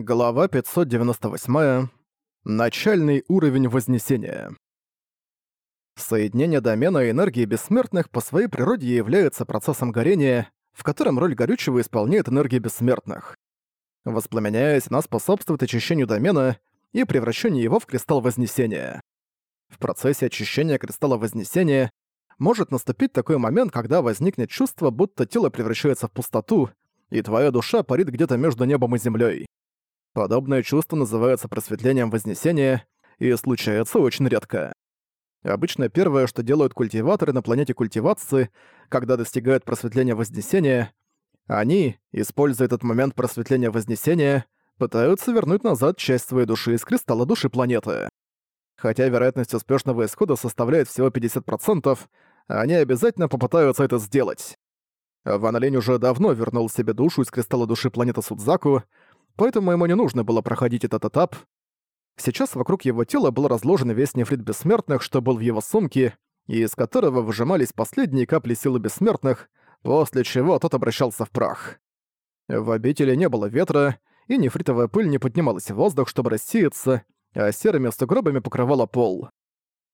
Глава 598. Начальный уровень Вознесения. Соединение домена энергии бессмертных по своей природе является процессом горения, в котором роль горючего исполняет энергия бессмертных. Воспламеняясь, она способствует очищению домена и превращению его в кристалл Вознесения. В процессе очищения кристалла Вознесения может наступить такой момент, когда возникнет чувство, будто тело превращается в пустоту, и твоя душа парит где-то между небом и землей. Подобное чувство называется просветлением Вознесения и случается очень редко. Обычно первое, что делают культиваторы на планете культивации, когда достигают просветления Вознесения, они, используя этот момент просветления Вознесения, пытаются вернуть назад часть своей души из кристалла души планеты. Хотя вероятность успешного исхода составляет всего 50%, они обязательно попытаются это сделать. Ван Линь уже давно вернул себе душу из кристалла души планеты Судзаку, поэтому ему не нужно было проходить этот этап. Сейчас вокруг его тела был разложен весь нефрит бессмертных, что был в его сумке, и из которого выжимались последние капли силы бессмертных, после чего тот обращался в прах. В обители не было ветра, и нефритовая пыль не поднималась в воздух, чтобы рассеяться, а серыми сугробами покрывала пол.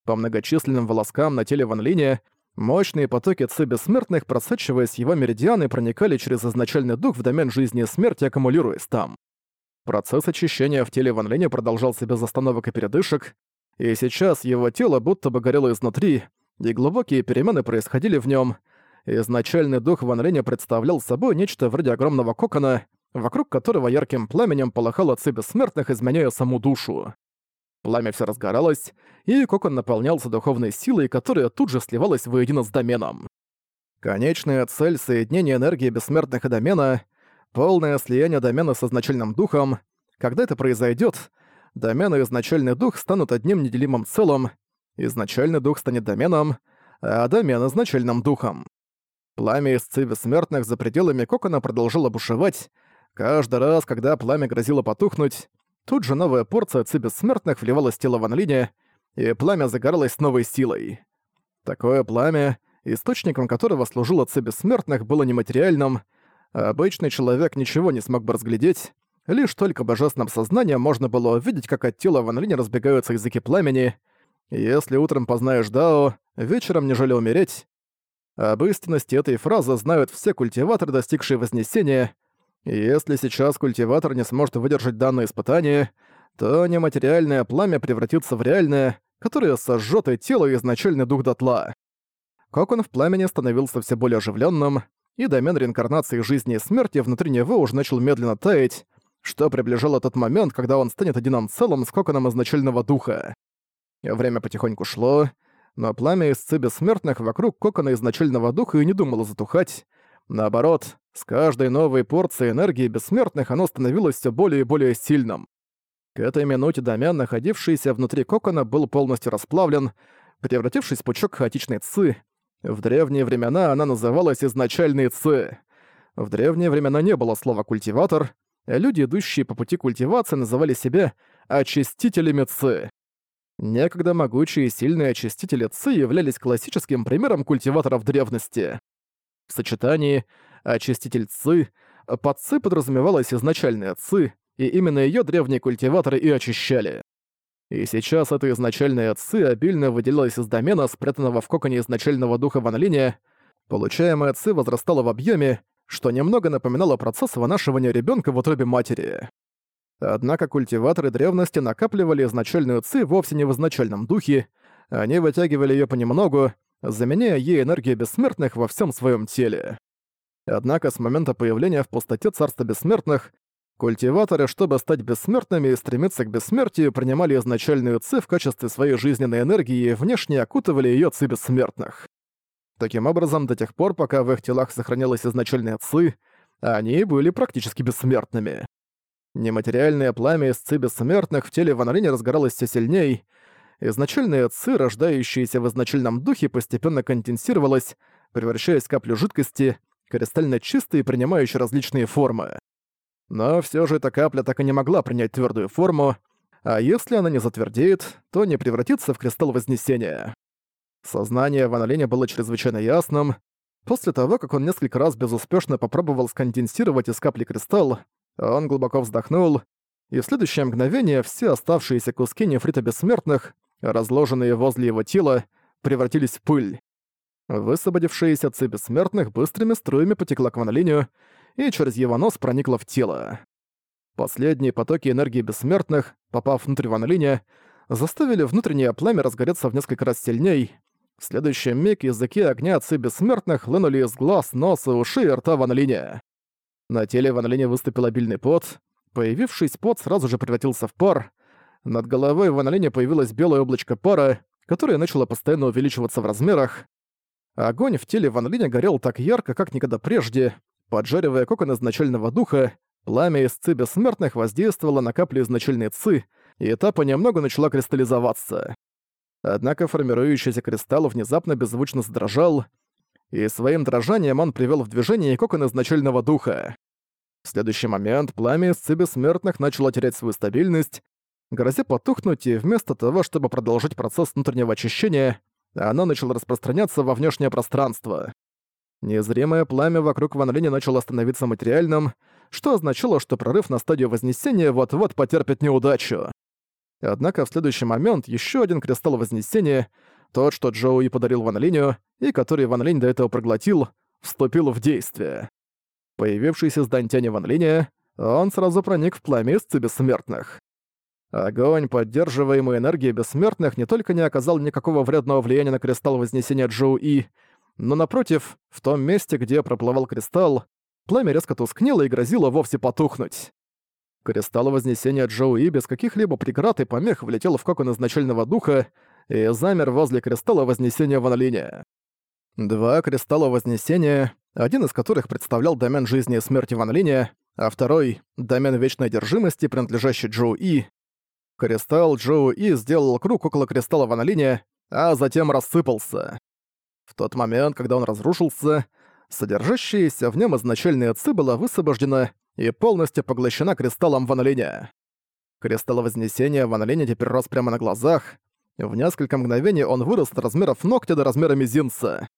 По многочисленным волоскам на теле Ван Линя мощные потоки ци бессмертных, просачиваясь его меридианы, проникали через изначальный дух в домен жизни и смерти, аккумулируясь там. Процесс очищения в теле Ван Линя продолжался без остановок и передышек, и сейчас его тело будто бы горело изнутри, и глубокие перемены происходили в нем. Изначальный дух Ван Линя представлял собой нечто вроде огромного кокона, вокруг которого ярким пламенем полыхало ци бессмертных, изменяя саму душу. Пламя все разгоралось, и кокон наполнялся духовной силой, которая тут же сливалась воедино с доменом. Конечная цель соединения энергии бессмертных и домена Полное слияние домена с изначальным духом. Когда это произойдет, домен и изначальный дух станут одним неделимым целым, изначальный дух станет доменом, а домен — изначальным духом. Пламя из ци бессмертных за пределами кокона продолжало бушевать. Каждый раз, когда пламя грозило потухнуть, тут же новая порция ци бессмертных вливалась в тело Ван Линя, и пламя загоралось с новой силой. Такое пламя, источником которого служило ци бессмертных, было нематериальным — Обычный человек ничего не смог бы разглядеть, лишь только божественным сознанием можно было увидеть, как от тела Ван Линя разбегаются языки пламени. Если утром познаешь Дао, вечером не жалел умереть. Об истинности этой фразы знают все культиваторы, достигшие Вознесения, и если сейчас культиватор не сможет выдержать данное испытание, то нематериальное пламя превратится в реальное, которое сожжет и тело и изначальный дух дотла. Кокон в пламени становился все более оживленным, и домен реинкарнации жизни и смерти внутри него уже начал медленно таять, что приближало тот момент, когда он станет одиным целым с коконом изначального духа. Время потихоньку шло, но пламя ци бессмертных вокруг кокона изначального духа и не думало затухать. Наоборот, с каждой новой порцией энергии бессмертных оно становилось все более и более сильным. К этой минуте домен, находившийся внутри кокона, был полностью расплавлен, превратившись в пучок хаотичной ци, в древние времена она называлась изначальной ци. В древние времена не было слова «культиватор», люди, идущие по пути культивации, называли себя «очистителями ци». Некогда могучие и сильные очистители ци являлись классическим примером культиваторов древности. В сочетании «очиститель ци» под ци подразумевалась изначальная ци, и именно ее древние культиваторы и очищали. И сейчас эта изначальная ци обильно выделялась из домена, спрятанного в коконе изначального духа Ван Линя. Получаемая ци возрастала в объеме, что немного напоминало процесс вынашивания ребенка в утробе матери. Однако культиваторы древности накапливали изначальную ци вовсе не в изначальном духе, они вытягивали ее понемногу, заменяя ей энергию бессмертных во всем своем теле. Однако с момента появления в пустоте Царства Бессмертных Культиваторы, чтобы стать бессмертными и стремиться к бессмертию, принимали изначальную ци в качестве своей жизненной энергии и внешне окутывали ее ци бессмертных. Таким образом, до тех пор, пока в их телах сохранялась изначальная ци, они были практически бессмертными. Нематериальное пламя из ци бессмертных в теле Ван Линя разгоралось все сильней. Изначальная ци, рождающаяся в изначальном духе, постепенно конденсировалась, превращаясь в каплю жидкости, кристально чистой и принимающей различные формы. Но все же эта капля так и не могла принять твердую форму, а если она не затвердеет, то не превратится в кристалл Вознесения. Сознание Ван Линя было чрезвычайно ясным. После того, как он несколько раз безуспешно попробовал сконденсировать из капли кристалл, он глубоко вздохнул, и в следующее мгновение все оставшиеся куски нефрита бессмертных, разложенные возле его тела, превратились в пыль. Высвободившаяся цепь бессмертных быстрыми струями потекла к Ван и через его нос проникла в тело. Последние потоки энергии бессмертных, попав внутрь Ван заставили внутреннее пламя разгореться в несколько раз сильней. В следующий миг языки огня отцы бессмертных хлынули из глаз, носа, ушей и рта Ван На теле Ван выступил обильный пот. Появившийся пот сразу же превратился в пар. Над головой Ван появилось белое облачко пара, которое начало постоянно увеличиваться в размерах. Огонь в теле Ван горел так ярко, как никогда прежде, поджаривая кокон изначального духа, пламя из ци бессмертных воздействовало на капли изначальной ци, и та понемногу начала кристаллизоваться. Однако формирующийся кристалл внезапно беззвучно задрожал, и своим дрожанием он привел в движение кокон изначального духа. В следующий момент пламя из ци бессмертных начало терять свою стабильность, грозя потухнуть, и вместо того, чтобы продолжить процесс внутреннего очищения, оно начало распространяться во внешнее пространство. Незримое пламя вокруг Ван Линя начало становиться материальным, что означало, что прорыв на стадию Вознесения вот-вот потерпит неудачу. Однако в следующий момент еще один кристалл Вознесения, тот, что Джоуи подарил Ван Линю, и который Ван Линь до этого проглотил, вступил в действие. Появившийся с Дантяни Ван Линя, он сразу проник в пламя из бессмертных. Огонь, поддерживаемый энергией бессмертных, не только не оказал никакого вредного влияния на кристалл Вознесения Джоу И, но напротив, в том месте, где проплывал кристалл, пламя резко тускнело и грозило вовсе потухнуть. Кристалл Вознесения Джоу И без каких-либо преград и помех влетел в кокон изначального духа и замер возле кристалла Вознесения Ван Линя. Два кристалла Вознесения, один из которых представлял домен жизни и смерти Ван Линя, а второй — домен вечной одержимости, принадлежащий Джоу И, Кристалл Джоу И сделал круг около кристалла Ван Линя, а затем рассыпался. В тот момент, когда он разрушился, содержащаяся в нем изначальная ци была высвобождена и полностью поглощена кристаллом Ван. Кристалл Вознесения Ван теперь рос прямо на глазах. В несколько мгновений он вырос от размеров ногтя до размера мизинца.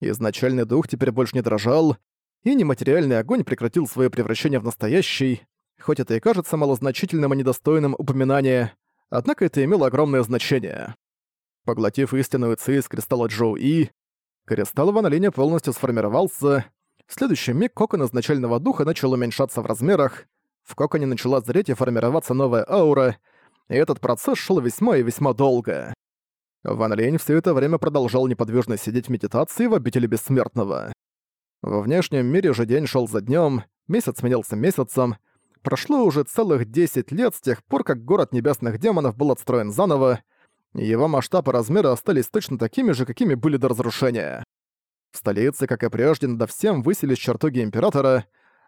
Изначальный дух теперь больше не дрожал, и нематериальный огонь прекратил свое превращение в настоящий, Хоть это и кажется малозначительным и недостойным упоминания, однако это имело огромное значение. Поглотив истинную ци из кристалла Джоу И, кристалл Ван полностью сформировался. В следующий миг кокон изначального духа начал уменьшаться в размерах, в коконе начала зреть и формироваться новая аура, и этот процесс шел весьма и весьма долго. Ван Лень все это время продолжал неподвижно сидеть в медитации в обители Бессмертного. Во внешнем мире же день шел за днем, месяц сменился месяцем, Прошло уже целых 10 лет с тех пор, как город небесных демонов был отстроен заново, его масштаб и размеры остались точно такими же, какими были до разрушения. В столице, как и прежде, над всем высились чертоги Императора,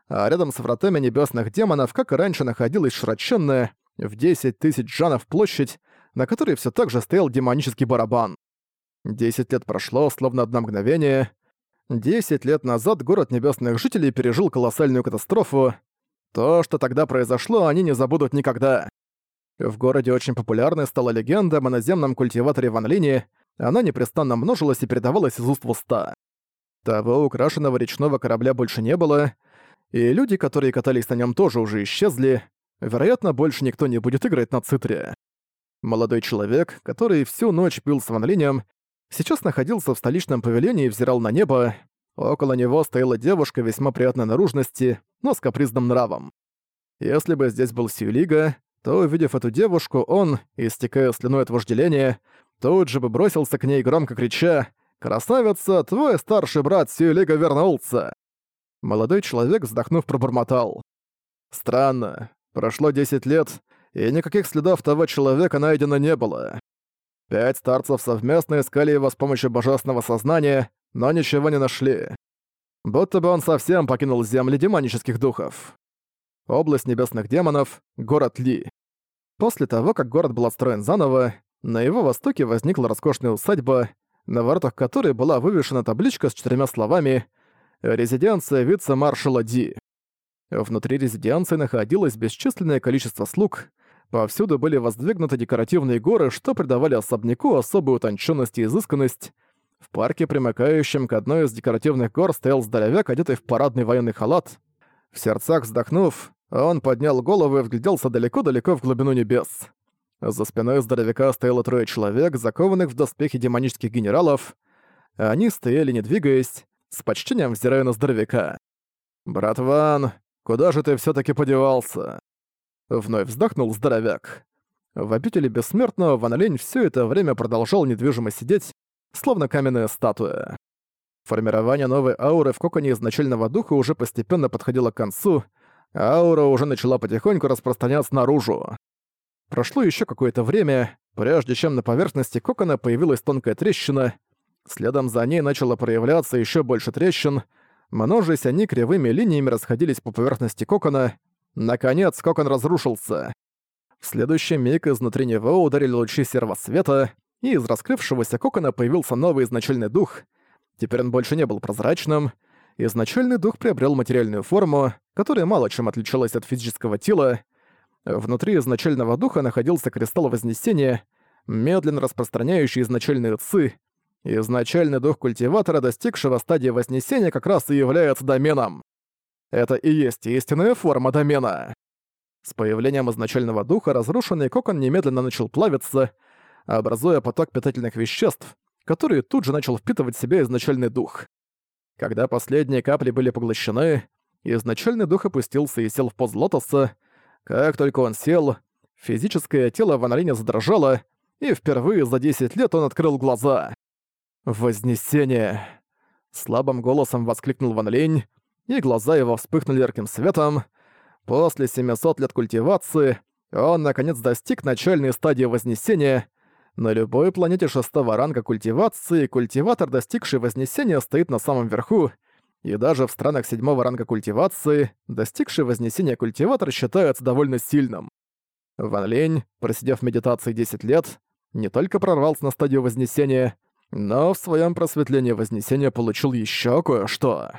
а рядом с вратами небесных демонов, как и раньше, находилась широченная, в 10 тысяч джанов площадь, на которой все так же стоял демонический барабан. Десять лет прошло, словно одно мгновение. Десять лет назад город небесных жителей пережил колоссальную катастрофу, то, что тогда произошло, они не забудут никогда. В городе очень популярной стала легенда о моноземном культиваторе Ван Лине, она непрестанно множилась и передавалась из уст в уста. Того украшенного речного корабля больше не было, и люди, которые катались на нем, тоже уже исчезли. Вероятно, больше никто не будет играть на цитре. Молодой человек, который всю ночь пил с Ван Линем, сейчас находился в столичном павильоне и взирал на небо. Около него стояла девушка весьма приятной наружности, но с капризным нравом. Если бы здесь был Сьюлига, то, увидев эту девушку, он, истекая слюной от вожделения, тут же бы бросился к ней громко крича «Красавица, твой старший брат Сьюлига вернулся!» Молодой человек, вздохнув, пробормотал. «Странно. Прошло 10 лет, и никаких следов того человека найдено не было. Пять старцев совместно искали его с помощью божественного сознания, но ничего не нашли. Будто бы он совсем покинул земли демонических духов. Область небесных демонов, город Ли. После того, как город был отстроен заново, на его востоке возникла роскошная усадьба, на воротах которой была вывешена табличка с четырьмя словами «Резиденция вице-маршала Ди». Внутри резиденции находилось бесчисленное количество слуг, повсюду были воздвигнуты декоративные горы, что придавали особняку особую утонченность и изысканность, в парке, примыкающем к одной из декоративных гор, стоял здоровяк, одетый в парадный военный халат. В сердцах вздохнув, Он поднял голову и вгляделся далеко-далеко в глубину небес. За спиной здоровяка стояло трое человек, закованных в доспехи демонических генералов. Они стояли не двигаясь, с почтением взирая на здоровяка. «Брат Ван, куда же ты все таки подевался?» Вновь вздохнул здоровяк. В обители Бессмертного Ван Лень всё это время продолжал недвижимо сидеть, словно каменная статуя. Формирование новой ауры в коконе изначального духа уже постепенно подходило к концу, аура уже начала потихоньку распространяться наружу. Прошло еще какое-то время, прежде чем на поверхности кокона появилась тонкая трещина, следом за ней начало проявляться еще больше трещин, множесть они кривыми линиями расходились по поверхности кокона. Наконец, кокон разрушился. В следующий миг изнутри него ударили лучи серого света, и из раскрывшегося кокона появился новый изначальный дух. Теперь он больше не был прозрачным. Изначальный дух приобрел материальную форму, которая мало чем отличалась от физического тела. Внутри изначального духа находился кристалл Вознесения, медленно распространяющий изначальные ци. Изначальный дух культиватора, достигшего стадии Вознесения, как раз и является доменом. Это и есть истинная форма домена. С появлением изначального духа разрушенный кокон немедленно начал плавиться, образуя поток питательных веществ, который тут же начал впитывать в себя изначальный дух. Когда последние капли были поглощены, изначальный дух опустился и сел в поз лотоса. Как только он сел, физическое тело Ван Линя задрожало, и впервые за 10 лет он открыл глаза. «Вознесение!» Слабым голосом воскликнул Ван Линь, и глаза его вспыхнули ярким светом, После 700 лет культивации он наконец достиг начальной стадии Вознесения. На любой планете шестого ранга культивации культиватор, достигший Вознесения, стоит на самом верху, и даже в странах седьмого ранга культивации достигший Вознесения культиватор считается довольно сильным. Ван Лень, просидев в медитации 10 лет, не только прорвался на стадию Вознесения, но в своем просветлении Вознесения получил еще кое-что.